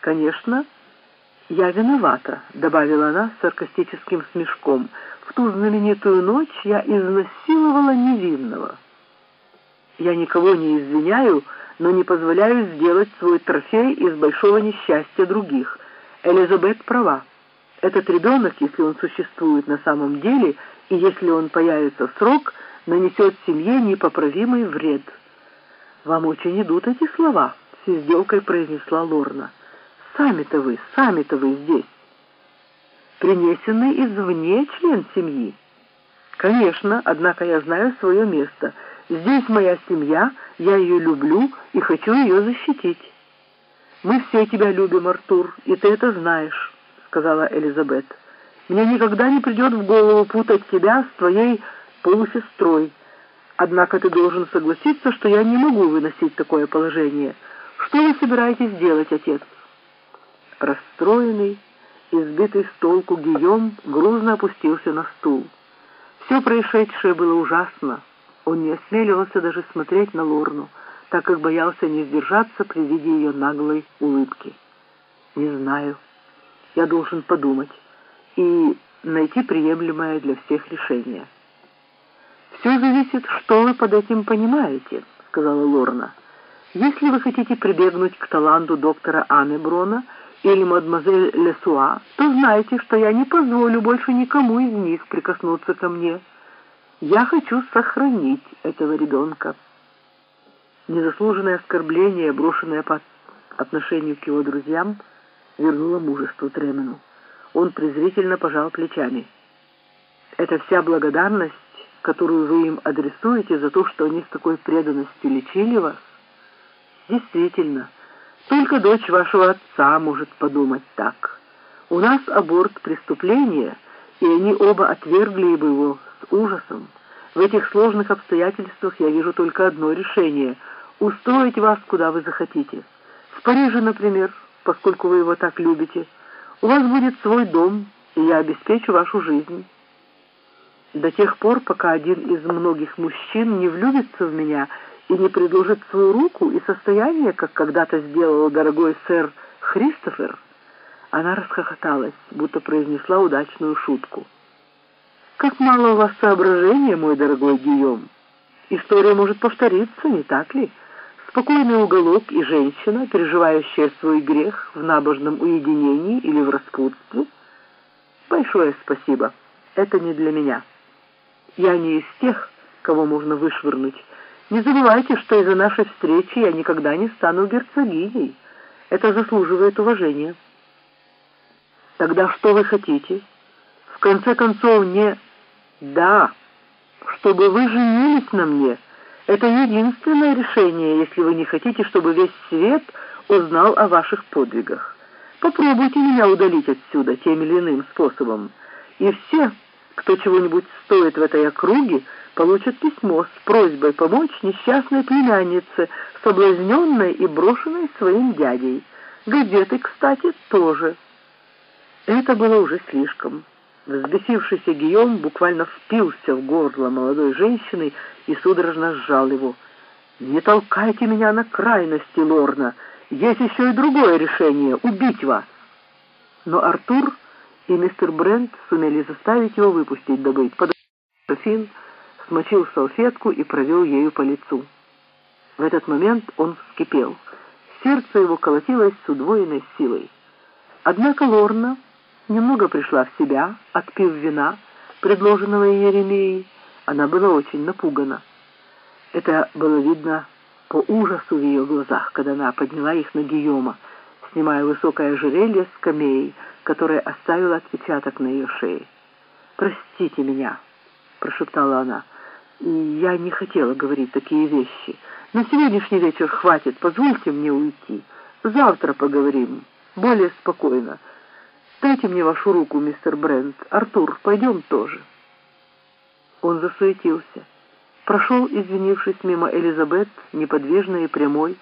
Конечно, я виновата, добавила она с саркастическим смешком. В ту знаменитую ночь я изнасиловала невинного. Я никого не извиняю, но не позволяю сделать свой трофей из большого несчастья других. Элизабет права. Этот ребенок, если он существует на самом деле, и если он появится в срок, нанесет семье непоправимый вред. «Вам очень идут эти слова», — с издевкой произнесла Лорна. «Сами-то вы, сами-то вы здесь». «Принесенный извне член семьи». «Конечно, однако я знаю свое место. Здесь моя семья, я ее люблю и хочу ее защитить». «Мы все тебя любим, Артур, и ты это знаешь», — сказала Элизабет. «Мне никогда не придет в голову путать тебя с твоей полусестрой». Однако ты должен согласиться, что я не могу выносить такое положение. Что вы собираетесь делать, отец?» Расстроенный, избитый с толку Гийом грузно опустился на стул. Все происшедшее было ужасно. Он не осмеливался даже смотреть на Лорну, так как боялся не сдержаться при виде ее наглой улыбки. «Не знаю. Я должен подумать и найти приемлемое для всех решение». «Все зависит, что вы под этим понимаете», — сказала Лорна. «Если вы хотите прибегнуть к таланту доктора Амеброна или мадемуазель Лесуа, то знайте, что я не позволю больше никому из них прикоснуться ко мне. Я хочу сохранить этого ребенка». Незаслуженное оскорбление, брошенное по отношению к его друзьям, вернуло мужество Тремену. Он презрительно пожал плечами. «Это вся благодарность которую вы им адресуете за то, что они с такой преданностью лечили вас? Действительно, только дочь вашего отца может подумать так. У нас аборт преступления, и они оба отвергли бы его с ужасом. В этих сложных обстоятельствах я вижу только одно решение — устроить вас, куда вы захотите. В Париже, например, поскольку вы его так любите, у вас будет свой дом, и я обеспечу вашу жизнь» до тех пор, пока один из многих мужчин не влюбится в меня и не предложит свою руку и состояние, как когда-то сделал дорогой сэр Христофер, она расхохоталась, будто произнесла удачную шутку. «Как мало у вас соображения, мой дорогой Гийом! История может повториться, не так ли? Спокойный уголок и женщина, переживающая свой грех в набожном уединении или в распутстве? Большое спасибо, это не для меня». Я не из тех, кого можно вышвырнуть. Не забывайте, что из-за нашей встречи я никогда не стану герцогиней. Это заслуживает уважения. Тогда что вы хотите? В конце концов, не... Да, чтобы вы женились на мне. Это единственное решение, если вы не хотите, чтобы весь свет узнал о ваших подвигах. Попробуйте меня удалить отсюда тем или иным способом. И все кто чего-нибудь стоит в этой округе, получит письмо с просьбой помочь несчастной племяннице, соблазненной и брошенной своим дядей. Газеты, кстати, тоже. Это было уже слишком. Взбесившийся Гийом буквально впился в горло молодой женщины и судорожно сжал его. «Не толкайте меня на крайности, Лорна! Есть еще и другое решение — убить вас!» Но Артур и мистер Брент сумели заставить его выпустить добыть. Фин смочил салфетку и провел ею по лицу. В этот момент он вскипел. Сердце его колотилось с удвоенной силой. Однако Лорна немного пришла в себя, отпив вина, предложенного Еремеей. Она была очень напугана. Это было видно по ужасу в ее глазах, когда она подняла их на Гийома, снимая высокое ожерелье с камеей, которое оставило отпечаток на ее шее. «Простите меня», — прошептала она. «Я не хотела говорить такие вещи. На сегодняшний вечер хватит, позвольте мне уйти. Завтра поговорим, более спокойно. Дайте мне вашу руку, мистер Брент. Артур, пойдем тоже». Он засуетился. Прошел, извинившись мимо Элизабет, неподвижной и прямой,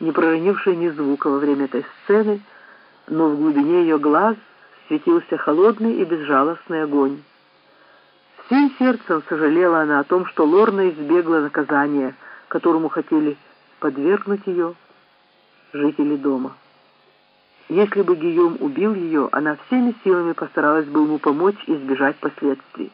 не проронившей ни звука во время этой сцены, но в глубине ее глаз светился холодный и безжалостный огонь. Всем сердцем сожалела она о том, что Лорна избегла наказания, которому хотели подвергнуть ее жители дома. Если бы Гийом убил ее, она всеми силами постаралась бы ему помочь избежать последствий.